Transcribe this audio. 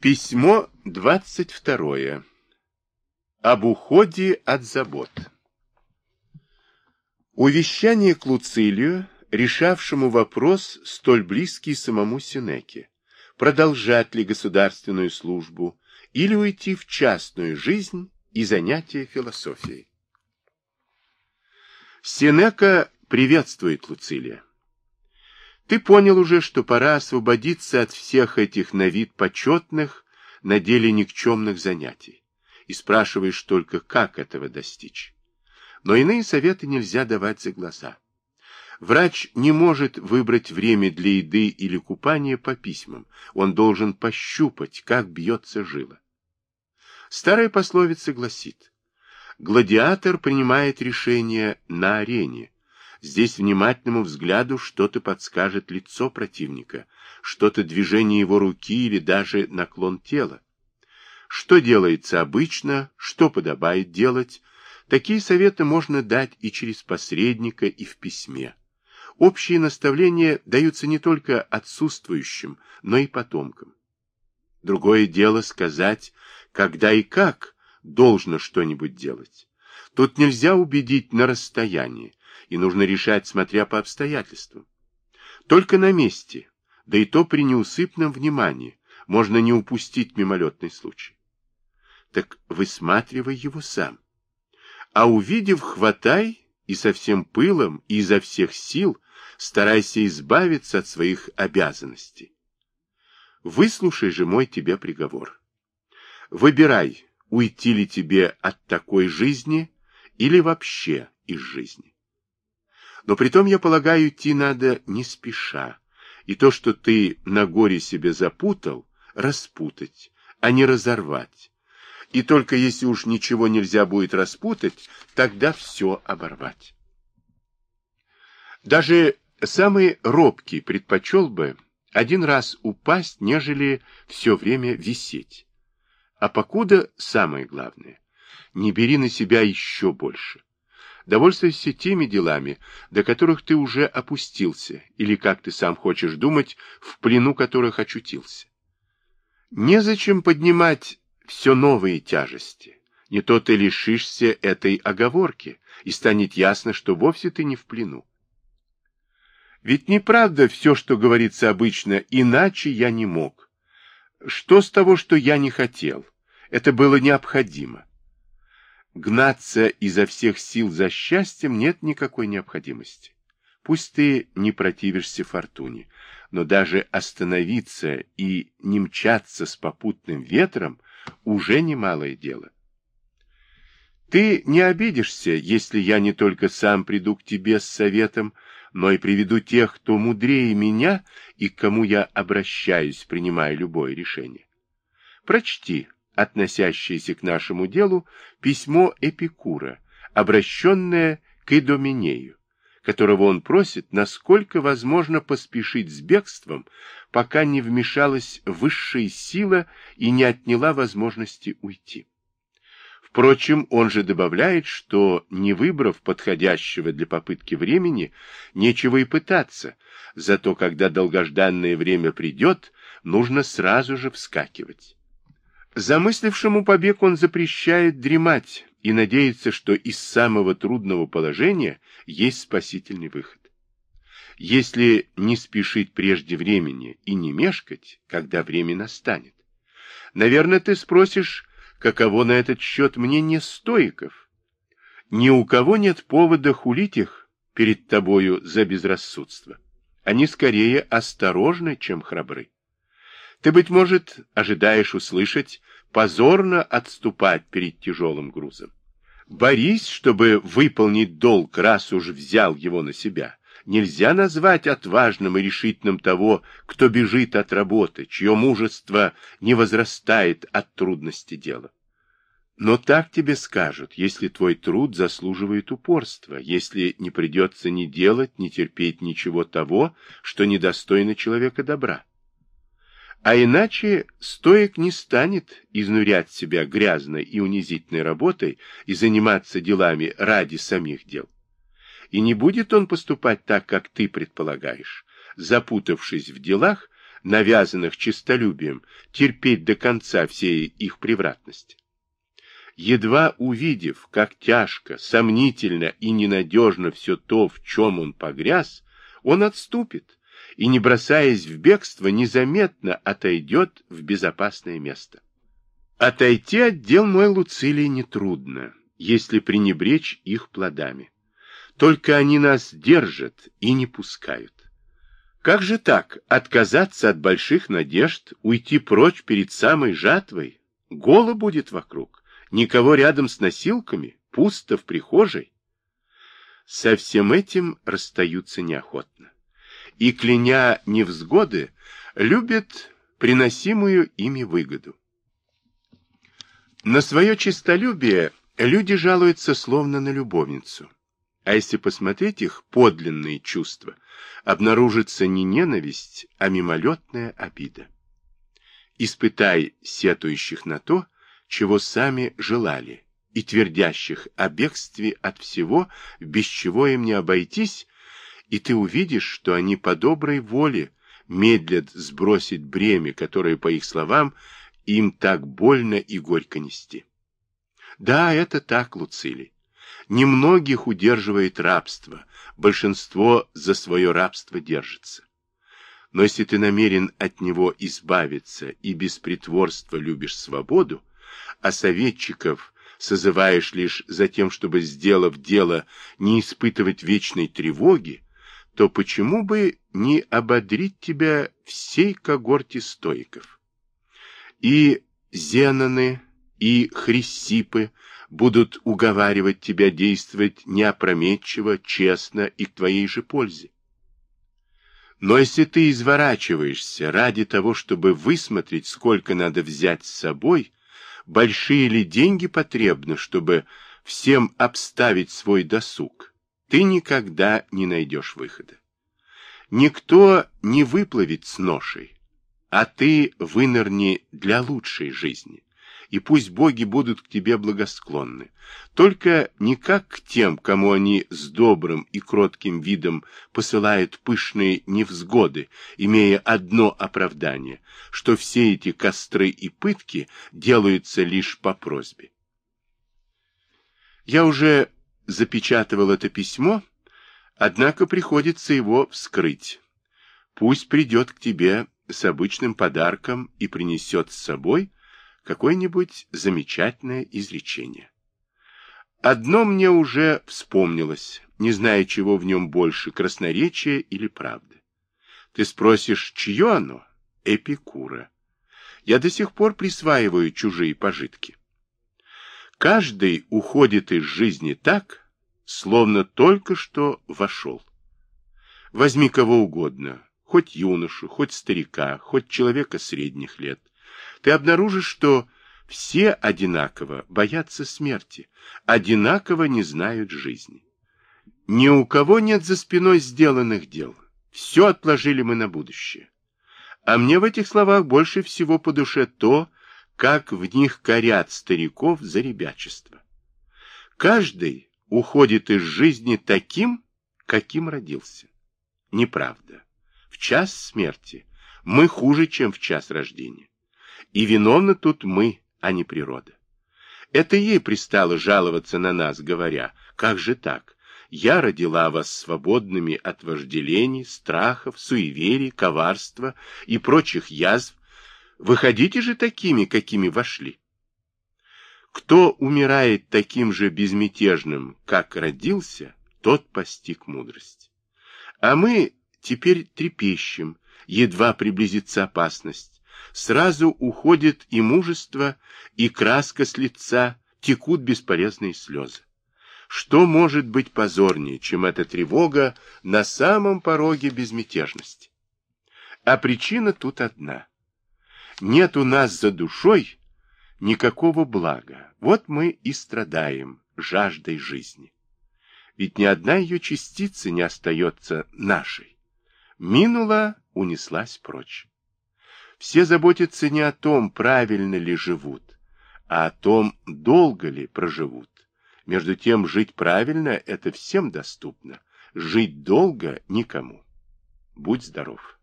Письмо 22. Об уходе от забот. Увещание к Луцилию, решавшему вопрос, столь близкий самому Сенеке, продолжать ли государственную службу или уйти в частную жизнь и занятия философией. Сенека приветствует Луцилия. Ты понял уже, что пора освободиться от всех этих на вид почетных, на деле никчемных занятий. И спрашиваешь только, как этого достичь. Но иные советы нельзя давать за глаза. Врач не может выбрать время для еды или купания по письмам. Он должен пощупать, как бьется жила. Старая пословица гласит, гладиатор принимает решение на арене, Здесь внимательному взгляду что-то подскажет лицо противника, что-то движение его руки или даже наклон тела. Что делается обычно, что подобает делать, такие советы можно дать и через посредника, и в письме. Общие наставления даются не только отсутствующим, но и потомкам. Другое дело сказать, когда и как должно что-нибудь делать. Тут нельзя убедить на расстоянии, и нужно решать, смотря по обстоятельствам. Только на месте, да и то при неусыпном внимании, можно не упустить мимолетный случай. Так высматривай его сам. А увидев, хватай и со всем пылом, и изо всех сил старайся избавиться от своих обязанностей. Выслушай же мой тебе приговор. Выбирай, уйти ли тебе от такой жизни или вообще из жизни. Но притом, я полагаю, идти надо не спеша. И то, что ты на горе себе запутал, распутать, а не разорвать. И только если уж ничего нельзя будет распутать, тогда все оборвать. Даже самый робкий предпочел бы один раз упасть, нежели все время висеть. А покуда самое главное, не бери на себя еще больше. Довольствуйся теми делами, до которых ты уже опустился, или, как ты сам хочешь думать, в плену которых очутился. Незачем поднимать все новые тяжести. Не то ты лишишься этой оговорки, и станет ясно, что вовсе ты не в плену. Ведь неправда все, что говорится обычно, иначе я не мог. Что с того, что я не хотел? Это было необходимо. Гнаться изо всех сил за счастьем нет никакой необходимости. Пусть ты не противишься фортуне, но даже остановиться и не мчаться с попутным ветром уже немалое дело. Ты не обидишься, если я не только сам приду к тебе с советом, но и приведу тех, кто мудрее меня и к кому я обращаюсь, принимая любое решение. Прочти относящееся к нашему делу, письмо Эпикура, обращенное к Идоминею, которого он просит, насколько возможно поспешить с бегством, пока не вмешалась высшая сила и не отняла возможности уйти. Впрочем, он же добавляет, что, не выбрав подходящего для попытки времени, нечего и пытаться, зато когда долгожданное время придет, нужно сразу же вскакивать. Замыслившему побег он запрещает дремать и надеется, что из самого трудного положения есть спасительный выход. Если не спешить прежде времени и не мешкать, когда время настанет. Наверное, ты спросишь, каково на этот счет мнение стоиков. Ни у кого нет повода хулить их перед тобою за безрассудство. Они скорее осторожны, чем храбры. Ты, быть может, ожидаешь услышать позорно отступать перед тяжелым грузом. Борись, чтобы выполнить долг, раз уж взял его на себя. Нельзя назвать отважным и решительным того, кто бежит от работы, чье мужество не возрастает от трудности дела. Но так тебе скажут, если твой труд заслуживает упорства, если не придется ни делать, ни терпеть ничего того, что недостойно человека добра. А иначе стоек не станет изнурять себя грязной и унизительной работой и заниматься делами ради самих дел. И не будет он поступать так, как ты предполагаешь, запутавшись в делах, навязанных честолюбием, терпеть до конца все их превратности. Едва увидев, как тяжко, сомнительно и ненадежно все то, в чем он погряз, он отступит и, не бросаясь в бегство, незаметно отойдет в безопасное место. Отойти от дел мой Луцилии нетрудно, если пренебречь их плодами. Только они нас держат и не пускают. Как же так, отказаться от больших надежд, уйти прочь перед самой жатвой? Голо будет вокруг, никого рядом с носилками, пусто в прихожей. Со всем этим расстаются неохотно. И, кляня невзгоды, любят приносимую ими выгоду. На свое честолюбие люди жалуются словно на любовницу. А если посмотреть их подлинные чувства, обнаружится не ненависть, а мимолетная обида. Испытай сетующих на то, чего сами желали, и твердящих о бегстве от всего, без чего им не обойтись, и ты увидишь, что они по доброй воле медлят сбросить бремя, которое, по их словам, им так больно и горько нести. Да, это так, Луцилий. Немногих удерживает рабство, большинство за свое рабство держится. Но если ты намерен от него избавиться и без притворства любишь свободу, а советчиков созываешь лишь за тем, чтобы, сделав дело, не испытывать вечной тревоги, то почему бы не ободрить тебя всей когорте стоиков? И Зеноны, и Хрисипы будут уговаривать тебя действовать неопрометчиво, честно и к твоей же пользе. Но если ты изворачиваешься ради того, чтобы высмотреть, сколько надо взять с собой, большие ли деньги потребны, чтобы всем обставить свой досуг, ты никогда не найдешь выхода. Никто не выплывет с ношей, а ты вынырни для лучшей жизни и пусть боги будут к тебе благосклонны. Только не как к тем, кому они с добрым и кротким видом посылают пышные невзгоды, имея одно оправдание, что все эти костры и пытки делаются лишь по просьбе. Я уже запечатывал это письмо, однако приходится его вскрыть. Пусть придет к тебе с обычным подарком и принесет с собой какое-нибудь замечательное изречение. Одно мне уже вспомнилось, не зная, чего в нем больше, красноречия или правды. Ты спросишь, чье оно? Эпикура. Я до сих пор присваиваю чужие пожитки. Каждый уходит из жизни так, словно только что вошел. Возьми кого угодно, хоть юношу, хоть старика, хоть человека средних лет ты обнаружишь, что все одинаково боятся смерти, одинаково не знают жизни. Ни у кого нет за спиной сделанных дел. Все отложили мы на будущее. А мне в этих словах больше всего по душе то, как в них корят стариков за ребячество. Каждый уходит из жизни таким, каким родился. Неправда. В час смерти мы хуже, чем в час рождения. И виновны тут мы, а не природа. Это ей пристало жаловаться на нас, говоря, как же так? Я родила вас свободными от вожделений, страхов, суеверий, коварства и прочих язв. Выходите же такими, какими вошли. Кто умирает таким же безмятежным, как родился, тот постиг мудрость. А мы теперь трепещем, едва приблизится опасность, сразу уходит и мужество, и краска с лица, текут бесполезные слезы. Что может быть позорнее, чем эта тревога на самом пороге безмятежности? А причина тут одна. Нет у нас за душой никакого блага. Вот мы и страдаем жаждой жизни. Ведь ни одна ее частица не остается нашей. Минула, унеслась прочь. Все заботятся не о том, правильно ли живут, а о том, долго ли проживут. Между тем, жить правильно – это всем доступно. Жить долго – никому. Будь здоров.